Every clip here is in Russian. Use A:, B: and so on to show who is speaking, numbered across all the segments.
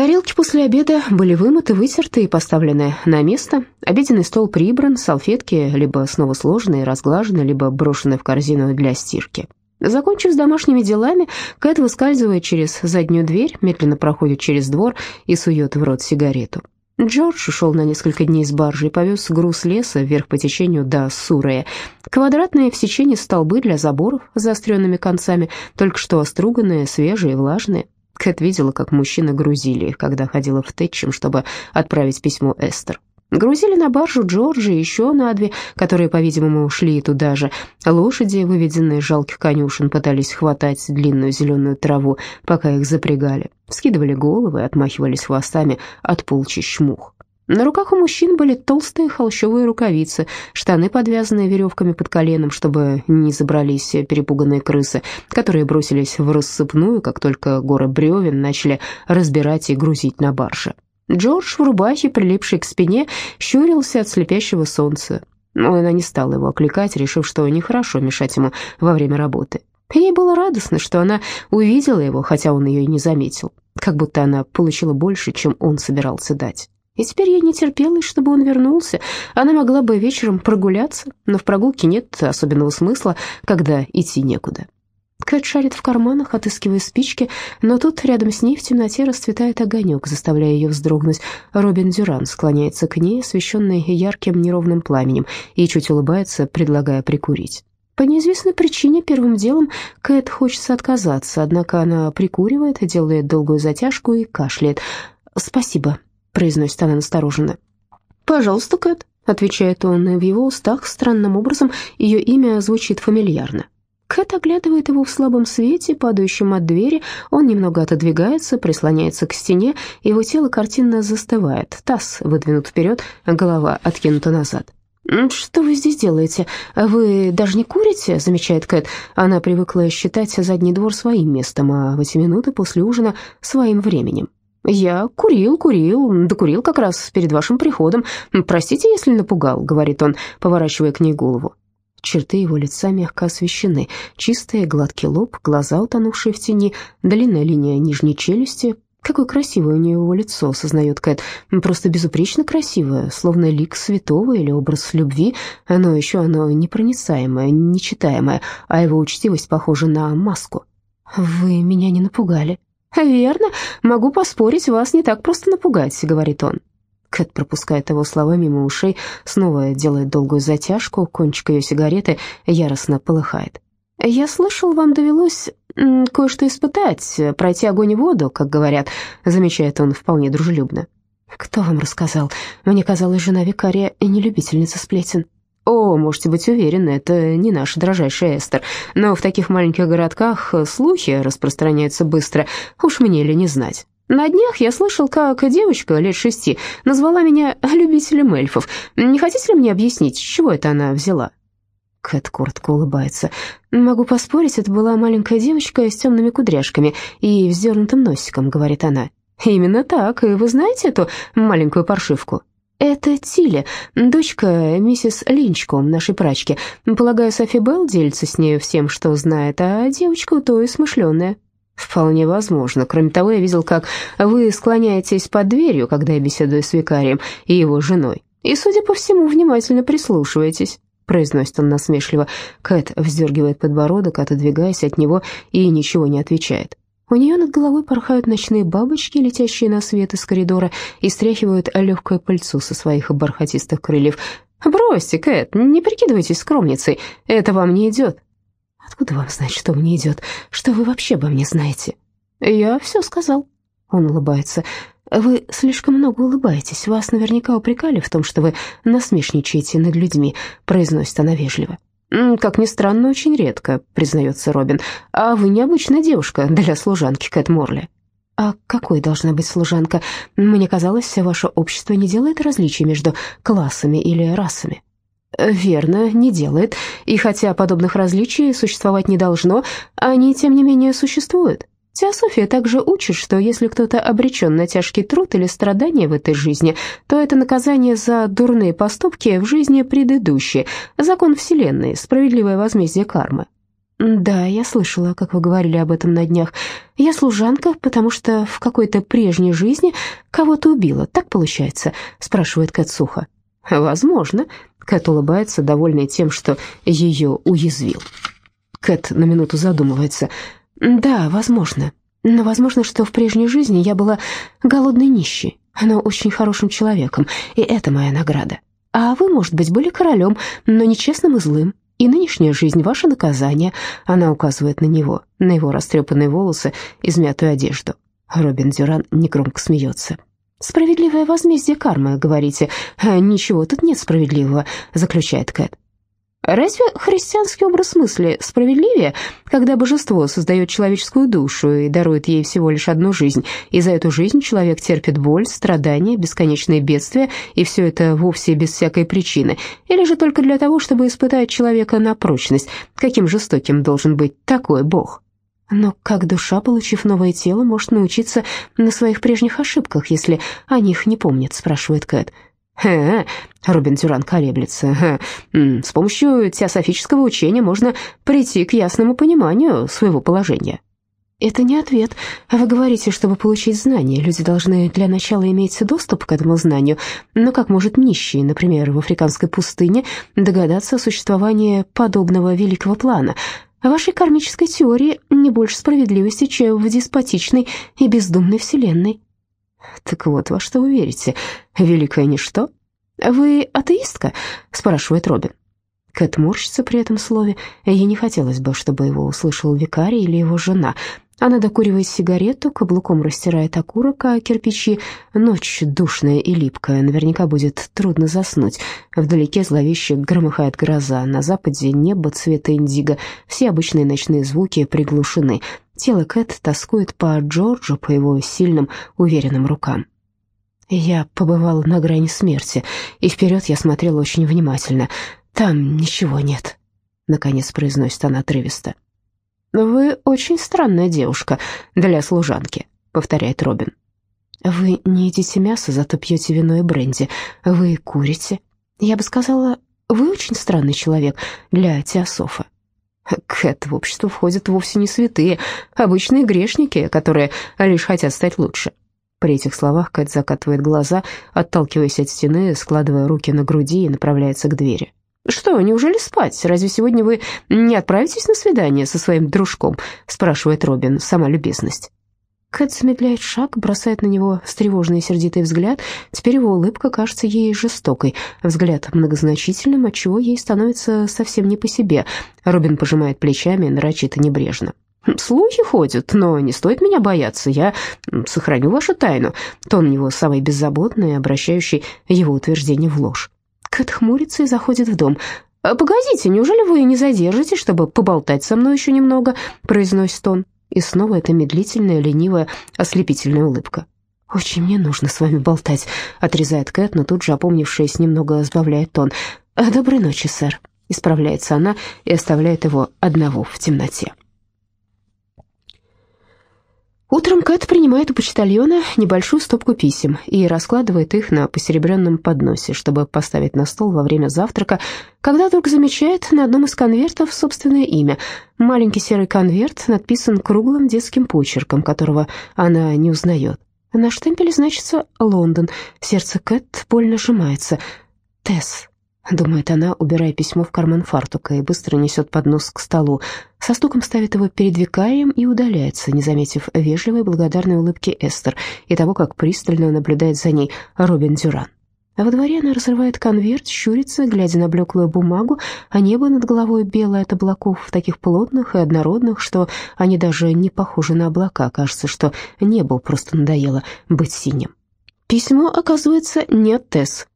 A: Тарелки после обеда были вымыты, вытерты и поставлены на место. Обеденный стол прибран, салфетки либо снова сложены и разглажены, либо брошены в корзину для стирки. Закончив с домашними делами, Кэт выскальзывает через заднюю дверь, медленно проходит через двор и сует в рот сигарету. Джордж ушел на несколько дней с баржи и повез груз леса вверх по течению до Сурея. Квадратные в сечении столбы для заборов с заостренными концами, только что оструганные, свежие и влажные. Кэт видела, как мужчины грузили их, когда ходила в Тэтчем, чтобы отправить письмо Эстер. Грузили на баржу Джорджа и еще на две, которые, по-видимому, шли туда же. Лошади, выведенные из жалких конюшен, пытались хватать длинную зеленую траву, пока их запрягали. Скидывали головы и отмахивались хвостами от полчищ мух. На руках у мужчин были толстые холщовые рукавицы, штаны, подвязанные веревками под коленом, чтобы не забрались перепуганные крысы, которые бросились в рассыпную, как только горы бревен начали разбирать и грузить на барже. Джордж в рубахе, прилипшей к спине, щурился от слепящего солнца. Но она не стала его окликать, решив, что нехорошо мешать ему во время работы. Ей было радостно, что она увидела его, хотя он ее и не заметил, как будто она получила больше, чем он собирался дать. И теперь ей не терпелось, чтобы он вернулся. Она могла бы вечером прогуляться, но в прогулке нет особенного смысла, когда идти некуда. Кэт шарит в карманах, отыскивая спички, но тут рядом с ней в темноте расцветает огонек, заставляя ее вздрогнуть. Робин Дюран склоняется к ней, освещенный ярким неровным пламенем, и чуть улыбается, предлагая прикурить. По неизвестной причине первым делом Кэт хочется отказаться, однако она прикуривает, делает долгую затяжку и кашляет. «Спасибо», — произносит она настороженно. «Пожалуйста, Кэт», — отвечает он, и в его устах странным образом ее имя звучит фамильярно. Кэт оглядывает его в слабом свете, падающем от двери. Он немного отодвигается, прислоняется к стене, его тело картинно застывает. Таз выдвинут вперед, голова откинута назад. «Что вы здесь делаете? Вы даже не курите?» — замечает Кэт. Она привыкла считать задний двор своим местом, а в эти минуты после ужина — своим временем. «Я курил, курил, докурил как раз перед вашим приходом. Простите, если напугал», — говорит он, поворачивая к ней голову. Черты его лица мягко освещены. Чистый гладкий лоб, глаза, утонувшие в тени, длинная линия нижней челюсти. Какое красивое у него лицо, сознает Кэт. Просто безупречно красивое, словно лик святого или образ любви. Но еще оно непроницаемое, нечитаемое, а его учтивость похожа на маску. «Вы меня не напугали». «Верно. Могу поспорить, вас не так просто напугать», — говорит он. Кэт пропускает его слова мимо ушей, снова делает долгую затяжку, кончик ее сигареты яростно полыхает. «Я слышал, вам довелось кое-что испытать, пройти огонь и воду, как говорят», замечает он вполне дружелюбно. «Кто вам рассказал? Мне казалось, жена викария не любительница сплетен». «О, можете быть уверены, это не наша дрожайшая Эстер, но в таких маленьких городках слухи распространяются быстро, уж мне ли не знать». На днях я слышал, как девочка лет шести назвала меня любителем эльфов. Не хотите ли мне объяснить, с чего это она взяла?» Кэт коротко улыбается. «Могу поспорить, это была маленькая девочка с темными кудряшками и вздернутым носиком», — говорит она. «Именно так. И вы знаете эту маленькую паршивку?» «Это Тиля, дочка миссис Линчком, нашей прачки. Полагаю, Софи Белл делится с нею всем, что знает, а девочка то и смышленая». «Вполне возможно. Кроме того, я видел, как вы склоняетесь под дверью, когда я беседую с викарием и его женой. И, судя по всему, внимательно прислушиваетесь», — произносит он насмешливо. Кэт вздергивает подбородок, отодвигаясь от него, и ничего не отвечает. У нее над головой порхают ночные бабочки, летящие на свет из коридора, и стряхивают легкое пыльцу со своих бархатистых крыльев. «Бросьте, Кэт, не прикидывайтесь скромницей, это вам не идет». Откуда вам знать, что мне идет? Что вы вообще обо мне знаете?» «Я все сказал». Он улыбается. «Вы слишком много улыбаетесь. Вас наверняка упрекали в том, что вы насмешничаете над людьми», — произносит она вежливо. «Как ни странно, очень редко», — признается Робин. «А вы необычная девушка для служанки Кэт Морли». «А какой должна быть служанка? Мне казалось, ваше общество не делает различий между классами или расами». Верно, не делает. И хотя подобных различий существовать не должно, они, тем не менее, существуют. Теософия также учит, что если кто-то обречен на тяжкий труд или страдания в этой жизни, то это наказание за дурные поступки в жизни предыдущей, закон Вселенной, справедливое возмездие кармы. «Да, я слышала, как вы говорили об этом на днях. Я служанка, потому что в какой-то прежней жизни кого-то убила. Так получается?» — спрашивает Кэт. «Возможно». Кэт улыбается, довольный тем, что ее уязвил. Кэт на минуту задумывается. «Да, возможно. Но возможно, что в прежней жизни я была голодной нищей, но очень хорошим человеком, и это моя награда. А вы, может быть, были королем, но нечестным и злым. И нынешняя жизнь — ваше наказание. Она указывает на него, на его растрепанные волосы, измятую одежду. Робин Дюран негромко смеется. «Справедливое возмездие кармы, говорите. А ничего тут нет справедливого», — заключает Кэт. Разве христианский образ мысли справедливее, когда божество создает человеческую душу и дарует ей всего лишь одну жизнь, и за эту жизнь человек терпит боль, страдания, бесконечные бедствия, и все это вовсе без всякой причины, или же только для того, чтобы испытать человека на прочность, каким жестоким должен быть такой Бог? Но как душа, получив новое тело, может научиться на своих прежних ошибках, если о них не помнит, спрашивает Кэт. Хе, Робин Тюран колеблется. С помощью теософического учения можно прийти к ясному пониманию своего положения. Это не ответ. Вы говорите, чтобы получить знания, люди должны для начала иметь доступ к этому знанию. Но как может нищий, например, в африканской пустыне, догадаться о существовании подобного великого плана? Вашей кармической теории не больше справедливости, чем в деспотичной и бездумной вселенной. Так вот, во что вы верите? Великое ничто? Вы атеистка? Спрашивает Робин. Кэт морщится при этом слове. Ей не хотелось бы, чтобы его услышал викарий или его жена. Она докуривает сигарету, каблуком растирает окурок, а кирпичи. Ночь душная и липкая, наверняка будет трудно заснуть. Вдалеке зловеще громыхает гроза, на западе небо цвета индиго. Все обычные ночные звуки приглушены. Тело Кэт тоскует по Джорджу, по его сильным, уверенным рукам. Я побывала на грани смерти, и вперед я смотрела очень внимательно. Там ничего нет, — наконец произносит она отрывисто. «Вы очень странная девушка для служанки», — повторяет Робин. «Вы не едите мясо, зато пьете вино и бренди. Вы курите. Я бы сказала, вы очень странный человек для теософа. Кэт, в общество входят вовсе не святые, обычные грешники, которые лишь хотят стать лучше. При этих словах Кэт закатывает глаза, отталкиваясь от стены, складывая руки на груди и направляется к двери. «Что, неужели спать? Разве сегодня вы не отправитесь на свидание со своим дружком?» спрашивает Робин, сама любезность. Кэт замедляет шаг, бросает на него встревоженный и сердитый взгляд. Теперь его улыбка кажется ей жестокой, взгляд многозначительным, отчего ей становится совсем не по себе. Робин пожимает плечами нарочито небрежно. «Слухи ходят, но не стоит меня бояться, я сохраню вашу тайну». Тон у него самый беззаботный, обращающий его утверждение в ложь. Кэт хмурится и заходит в дом. «Погодите, неужели вы не задержите, чтобы поболтать со мной еще немного?» произносит он. И снова эта медлительная, ленивая, ослепительная улыбка. «Очень мне нужно с вами болтать», — отрезает Кэт, но тут же, опомнившись, немного сбавляет тон. «Доброй ночи, сэр», — исправляется она и оставляет его одного в темноте. Утром Кэт принимает у почтальона небольшую стопку писем и раскладывает их на посеребренном подносе, чтобы поставить на стол во время завтрака, когда вдруг замечает на одном из конвертов собственное имя. Маленький серый конверт надписан круглым детским почерком, которого она не узнает. На штемпеле значится «Лондон». Сердце Кэт больно сжимается. «Тесс», думает она, убирая письмо в карман фартука и быстро несет поднос к столу. Со стуком ставит его перед викарием и удаляется, не заметив вежливой благодарной улыбки Эстер и того, как пристально наблюдает за ней Робин Дюран. А во дворе она разрывает конверт, щурится, глядя на блеклую бумагу, а небо над головой белое от облаков, таких плотных и однородных, что они даже не похожи на облака. Кажется, что небо просто надоело быть синим. Письмо, оказывается, не от Тесс.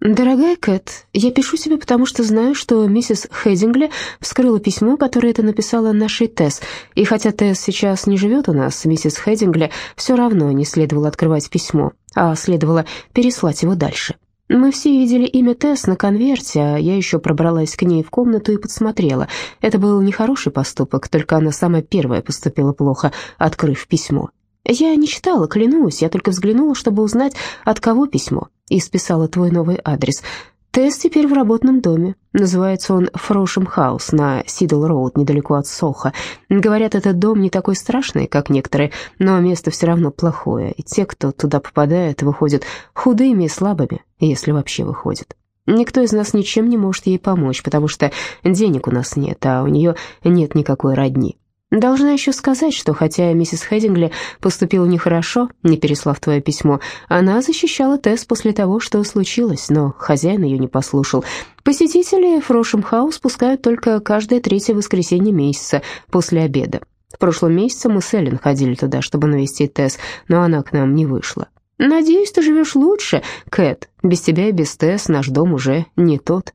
A: «Дорогая Кэт, я пишу тебе, потому что знаю, что миссис Хейдингли вскрыла письмо, которое ты написала нашей Тесс, и хотя Тесс сейчас не живет у нас, миссис Хейдингли все равно не следовало открывать письмо, а следовало переслать его дальше. Мы все видели имя Тесс на конверте, а я еще пробралась к ней в комнату и подсмотрела. Это был нехороший поступок, только она сама первая поступила плохо, открыв письмо. Я не читала, клянусь, я только взглянула, чтобы узнать, от кого письмо, и списала твой новый адрес. Тесс теперь в работном доме. Называется он Фрошем Хаус на Сидл Роуд, недалеко от Соха. Говорят, этот дом не такой страшный, как некоторые, но место все равно плохое, и те, кто туда попадает, выходят худыми и слабыми, если вообще выходят. Никто из нас ничем не может ей помочь, потому что денег у нас нет, а у нее нет никакой родни. Должна еще сказать, что хотя миссис Хедингли поступила нехорошо, не переслав твое письмо, она защищала Тесс после того, что случилось, но хозяин ее не послушал. Посетители Фрошем Хаус пускают только каждое третье воскресенье месяца после обеда. В прошлом месяце мы с Эллен ходили туда, чтобы навестить Тесс, но она к нам не вышла. Надеюсь, ты живешь лучше, Кэт. Без тебя и без Тесс наш дом уже не тот.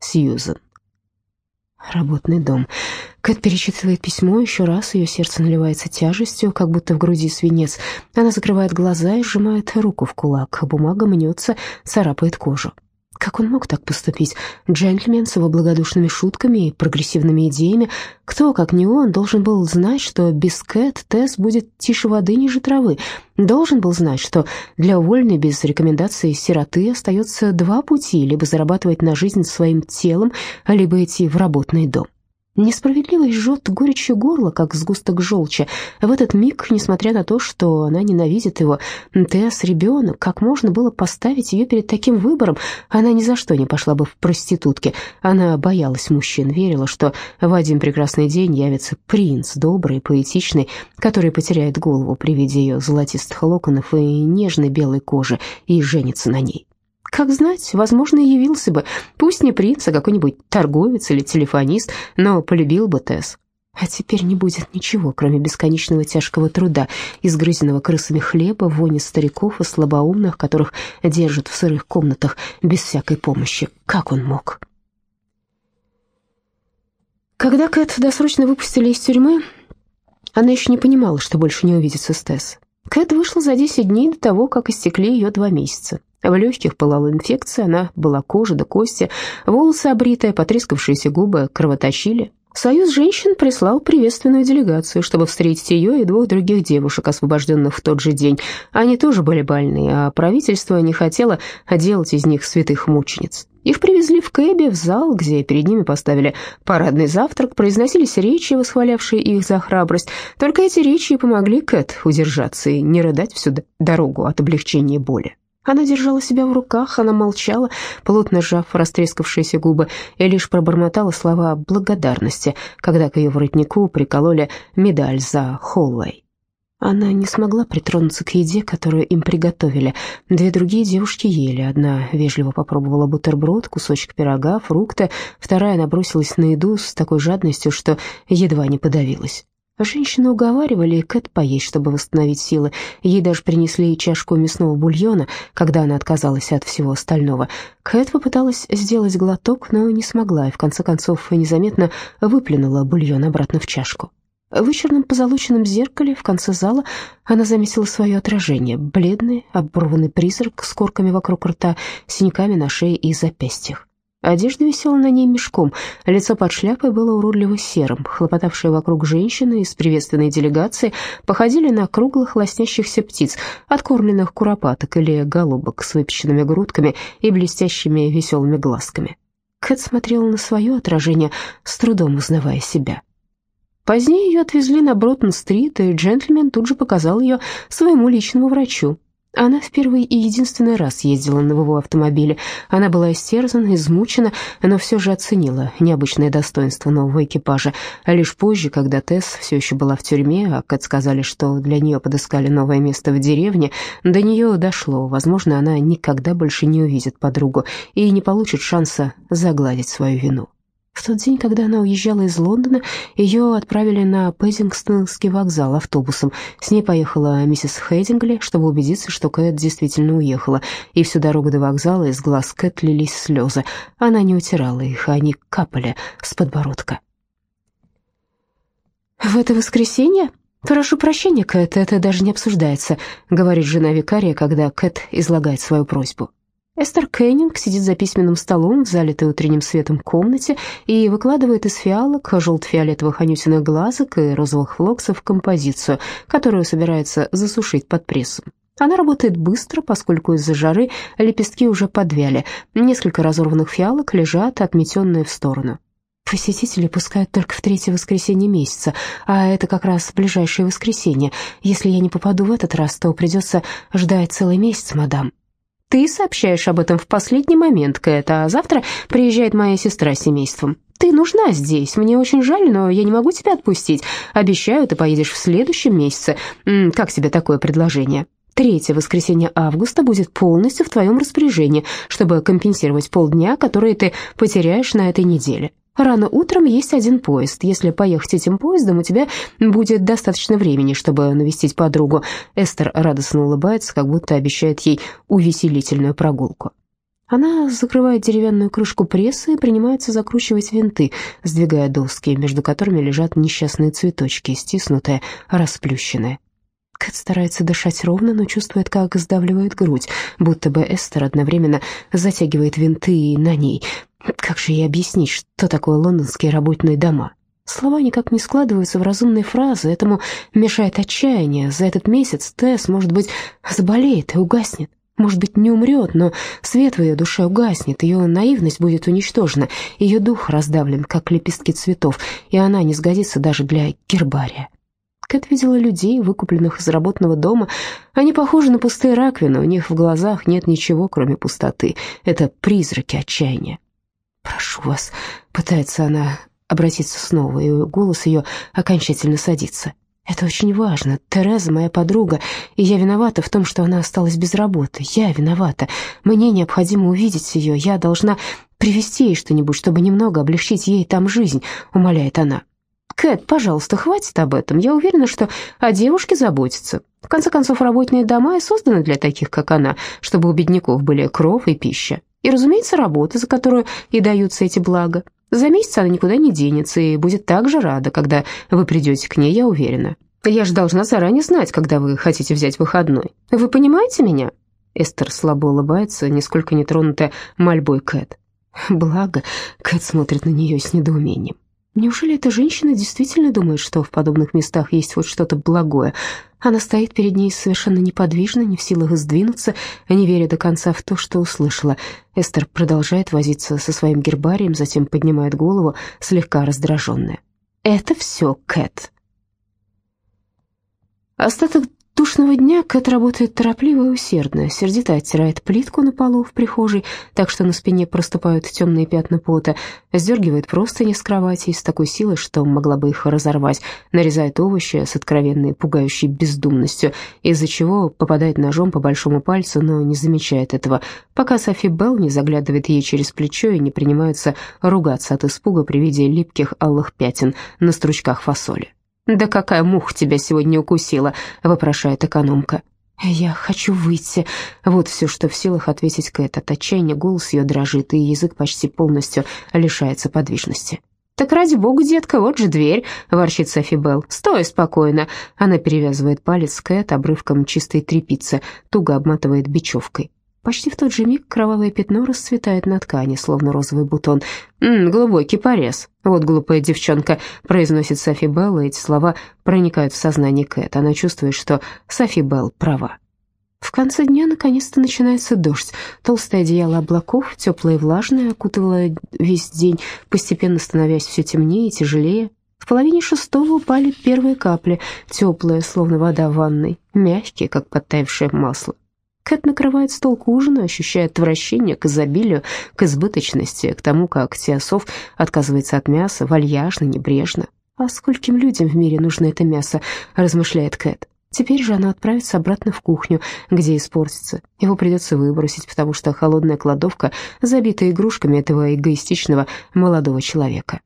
A: Сьюзен. Работный дом. Кэт перечитывает письмо еще раз, ее сердце наливается тяжестью, как будто в груди свинец. Она закрывает глаза и сжимает руку в кулак. Бумага мнется, царапает кожу. Как он мог так поступить? Джентльмен с его благодушными шутками и прогрессивными идеями. Кто, как не он, должен был знать, что без Кэт Тесс будет тише воды ниже травы? Должен был знать, что для увольной без рекомендации сироты остается два пути, либо зарабатывать на жизнь своим телом, либо идти в работный дом. Несправедливость жжет горечью горло, как сгусток желчи. В этот миг, несмотря на то, что она ненавидит его, Тесс ребенок, как можно было поставить ее перед таким выбором? Она ни за что не пошла бы в проститутки. Она боялась мужчин, верила, что в один прекрасный день явится принц, добрый, поэтичный, который потеряет голову при виде ее золотистых локонов и нежной белой кожи и женится на ней. Как знать, возможно, явился бы, пусть не принц, а какой-нибудь торговец или телефонист, но полюбил бы Тесс. А теперь не будет ничего, кроме бесконечного тяжкого труда, изгрызенного крысами хлеба, вони стариков и слабоумных, которых держат в сырых комнатах без всякой помощи. Как он мог? Когда Кэт досрочно выпустили из тюрьмы, она еще не понимала, что больше не увидится с Тесс. Кэт вышла за 10 дней до того, как истекли ее два месяца. В легких пылала инфекция, она была кожа до кости, волосы обритые, потрескавшиеся губы кровоточили. Союз женщин прислал приветственную делегацию, чтобы встретить ее и двух других девушек, освобожденных в тот же день. Они тоже были больны, а правительство не хотело делать из них святых мучениц. Их привезли в кэбе в зал, где перед ними поставили парадный завтрак, произносились речи, восхвалявшие их за храбрость. Только эти речи помогли Кэт удержаться и не рыдать всю дорогу от облегчения боли. Она держала себя в руках, она молчала, плотно сжав растрескавшиеся губы, и лишь пробормотала слова благодарности, когда к ее воротнику прикололи медаль за Холлэй. Она не смогла притронуться к еде, которую им приготовили. Две другие девушки ели. Одна вежливо попробовала бутерброд, кусочек пирога, фрукты, вторая набросилась на еду с такой жадностью, что едва не подавилась. Женщины уговаривали Кэт поесть, чтобы восстановить силы. Ей даже принесли чашку мясного бульона, когда она отказалась от всего остального. Кэт попыталась сделать глоток, но не смогла, и в конце концов незаметно выплюнула бульон обратно в чашку. В вычерном позолоченном зеркале в конце зала она заметила свое отражение. Бледный, оборванный призрак с корками вокруг рта, синяками на шее и запястьях. Одежда висела на ней мешком, лицо под шляпой было уродливо серым. Хлопотавшие вокруг женщины из приветственной делегации походили на круглых лоснящихся птиц, откормленных куропаток или голубок с выпеченными грудками и блестящими веселыми глазками. Кэт смотрела на свое отражение, с трудом узнавая себя. Позднее ее отвезли на Броттон-стрит, и джентльмен тут же показал ее своему личному врачу, она в первый и единственный раз ездила на его автомобиле. Она была истерзана, измучена, но все же оценила необычное достоинство нового экипажа. А лишь позже, когда Тесс все еще была в тюрьме, а Кэт сказали, что для нее подыскали новое место в деревне, до нее дошло. Возможно, она никогда больше не увидит подругу и не получит шанса загладить свою вину. В тот день, когда она уезжала из Лондона, ее отправили на Пэзингстонский вокзал автобусом. С ней поехала миссис Хейдингли, чтобы убедиться, что Кэт действительно уехала. И всю дорогу до вокзала из глаз Кэт лились слезы. Она не утирала их, они капали с подбородка. «В это воскресенье?» «Прошу прощения, Кэт, это даже не обсуждается», — говорит жена викария, когда Кэт излагает свою просьбу. Эстер Кеннинг сидит за письменным столом в залитой утренним светом комнате и выкладывает из фиалок, желто-фиолетовых анютиных глазок и розовых флоксов композицию, которую собирается засушить под прессом. Она работает быстро, поскольку из-за жары лепестки уже подвяли. Несколько разорванных фиалок лежат, отметенные в сторону. Посетители пускают только в третье воскресенье месяца, а это как раз ближайшее воскресенье. Если я не попаду в этот раз, то придется ждать целый месяц, мадам. Ты сообщаешь об этом в последний момент, Кэт, а завтра приезжает моя сестра с семейством. Ты нужна здесь. Мне очень жаль, но я не могу тебя отпустить. Обещаю, ты поедешь в следующем месяце. Как тебе такое предложение? Третье воскресенье августа будет полностью в твоем распоряжении, чтобы компенсировать полдня, которые ты потеряешь на этой неделе. Рано утром есть один поезд. Если поехать этим поездом, у тебя будет достаточно времени, чтобы навестить подругу. Эстер радостно улыбается, как будто обещает ей увеселительную прогулку. Она закрывает деревянную крышку пресса и принимается закручивать винты, сдвигая доски, между которыми лежат несчастные цветочки, стиснутые, расплющенные. Кэт старается дышать ровно, но чувствует, как сдавливает грудь, будто бы Эстер одновременно затягивает винты на ней. Как же ей объяснить, что такое лондонские работные дома? Слова никак не складываются в разумные фразы, этому мешает отчаяние. За этот месяц Тесс, может быть, заболеет и угаснет. Может быть, не умрет, но свет в ее душе угаснет, ее наивность будет уничтожена, ее дух раздавлен, как лепестки цветов, и она не сгодится даже для гербария. Кэт видела людей, выкупленных из работного дома. Они похожи на пустые раковины, у них в глазах нет ничего, кроме пустоты. Это призраки отчаяния. «Прошу вас», — пытается она обратиться снова, и голос ее окончательно садится. «Это очень важно. Тереза моя подруга, и я виновата в том, что она осталась без работы. Я виновата. Мне необходимо увидеть ее. Я должна привезти ей что-нибудь, чтобы немного облегчить ей там жизнь», — умоляет она. «Кэт, пожалуйста, хватит об этом. Я уверена, что о девушке заботятся. В конце концов, работные дома и созданы для таких, как она, чтобы у бедняков были кров и пища. И, разумеется, работа, за которую и даются эти блага. За месяц она никуда не денется и будет так же рада, когда вы придете к ней, я уверена. Я же должна заранее знать, когда вы хотите взять выходной. Вы понимаете меня?» Эстер слабо улыбается, нисколько не тронутая мольбой Кэт. Благо, Кэт смотрит на нее с недоумением. Неужели эта женщина действительно думает, что в подобных местах есть вот что-то благое? Она стоит перед ней совершенно неподвижно, не в силах сдвинуться, не веря до конца в то, что услышала. Эстер продолжает возиться со своим гербарием, затем поднимает голову, слегка раздраженная. «Это все, Кэт». Остаток Тушного дня Кэт работает торопливо и усердно, сердито оттирает плитку на полу в прихожей, так что на спине проступают темные пятна пота, сдергивает простыни с кровати с такой силой, что могла бы их разорвать, нарезает овощи с откровенной пугающей бездумностью, из-за чего попадает ножом по большому пальцу, но не замечает этого, пока Софи Белл не заглядывает ей через плечо и не принимается ругаться от испуга при виде липких алых пятен на стручках фасоли. «Да какая муха тебя сегодня укусила?» — вопрошает экономка. «Я хочу выйти». Вот все, что в силах ответить Кэт. От отчаяния голос ее дрожит, и язык почти полностью лишается подвижности. «Так ради бога, детка, вот же дверь», — ворчит Софи Белл. «Стой спокойно». Она перевязывает палец Кэт обрывком чистой тряпицы, туго обматывает бечевкой. Почти в тот же миг кровавое пятно расцветает на ткани, словно розовый бутон. «М «Глубокий порез». «Вот глупая девчонка», — произносит Софи Белл, и эти слова проникают в сознание Кэт. Она чувствует, что Софи Белл права. В конце дня наконец-то начинается дождь. Толстое одеяло облаков, теплое и влажное, окутывало весь день, постепенно становясь все темнее и тяжелее. В половине шестого упали первые капли, теплые, словно вода в ванной, мягкие, как подтаявшее масло. Кэт накрывает стол к ужину, ощущая отвращение к изобилию, к избыточности, к тому, как Теософ отказывается от мяса, вальяжно, небрежно. «А скольким людям в мире нужно это мясо?» – размышляет Кэт. Теперь же она отправится обратно в кухню, где испортится. Его придется выбросить, потому что холодная кладовка забита игрушками этого эгоистичного молодого человека.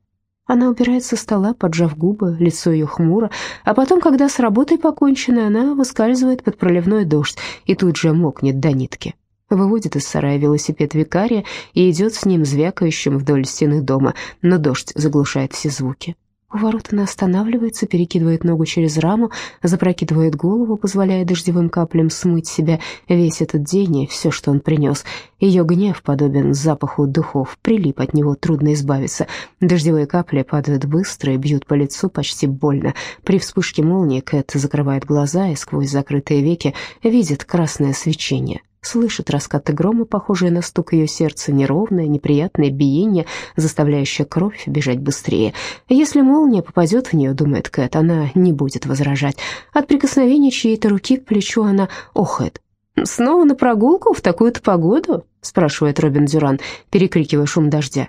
A: Она убирает со стола, поджав губы, лицо ее хмуро, а потом, когда с работой покончено, она выскальзывает под проливной дождь и тут же мокнет до нитки. Выводит из сарая велосипед викария и идет с ним звякающим вдоль стены дома, но дождь заглушает все звуки. У ворот она останавливается, перекидывает ногу через раму, запрокидывает голову, позволяя дождевым каплям смыть себя весь этот день и все, что он принес. Ее гнев подобен запаху духов, прилип от него, трудно избавиться. Дождевые капли падают быстро и бьют по лицу почти больно. При вспышке молнии Кэт закрывает глаза и сквозь закрытые веки видит красное свечение слышит раскаты грома, похожие на стук ее сердца, неровное, неприятное биение, заставляющее кровь бежать быстрее. Если молния попадет в нее, думает Кэт, она не будет возражать. От прикосновения чьей-то руки к плечу она охает. «Снова на прогулку в такую-то погоду?» — спрашивает Робин Дюран, перекрикивая шум дождя.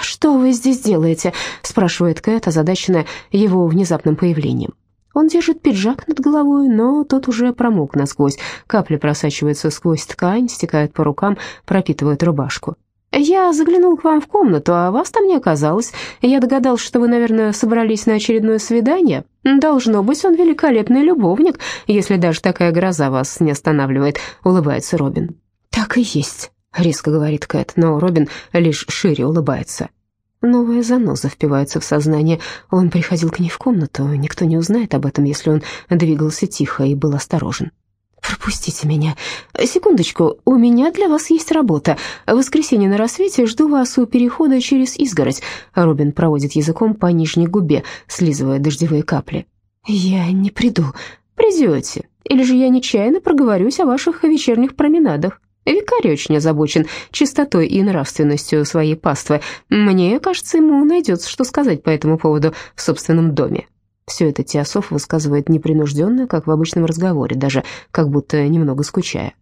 A: «Что вы здесь делаете?» — спрашивает Кэт, озадаченная его внезапным появлением. Он держит пиджак над головой, но тот уже промок насквозь. Капли просачиваются сквозь ткань, стекают по рукам, пропитывают рубашку. «Я заглянул к вам в комнату, а вас там не оказалось. Я догадался, что вы, наверное, собрались на очередное свидание. Должно быть, он великолепный любовник, если даже такая гроза вас не останавливает», — улыбается Робин. «Так и есть», — резко говорит Кэт, но Робин лишь шире улыбается. Новая заноза впивается в сознание. Он приходил к ней в комнату. Никто не узнает об этом, если он двигался тихо и был осторожен. «Пропустите меня. Секундочку, у меня для вас есть работа. В воскресенье на рассвете жду вас у перехода через изгородь». Робин проводит языком по нижней губе, слизывая дождевые капли. «Я не приду». «Придете. Или же я нечаянно проговорюсь о ваших вечерних променадах». Викарий очень озабочен чистотой и нравственностью своей паствы. Мне кажется, ему найдется, что сказать по этому поводу в собственном доме. Все это Теософ высказывает непринужденно, как в обычном разговоре, даже как будто немного скучая.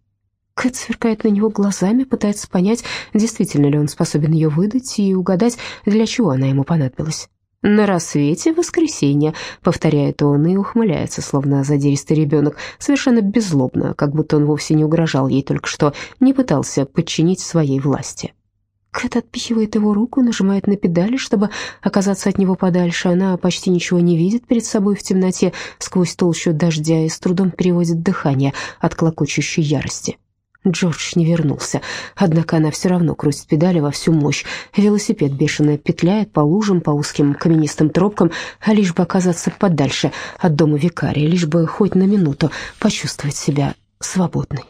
A: Кэт сверкает на него глазами, пытается понять, действительно ли он способен ее выдать и угадать, для чего она ему понадобилась. «На рассвете воскресенье», — повторяет он и ухмыляется, словно задиристый ребенок, совершенно беззлобно, как будто он вовсе не угрожал ей только что, не пытался подчинить своей власти. Кэт отпихивает его руку, нажимает на педали, чтобы оказаться от него подальше. Она почти ничего не видит перед собой в темноте, сквозь толщу дождя и с трудом переводит дыхание от клокочущей ярости. Джордж не вернулся, однако она все равно крутит педали во всю мощь. Велосипед бешено петляет по лужам, по узким каменистым тропкам, а лишь бы оказаться подальше от дома викария, лишь бы хоть на минуту почувствовать себя свободной.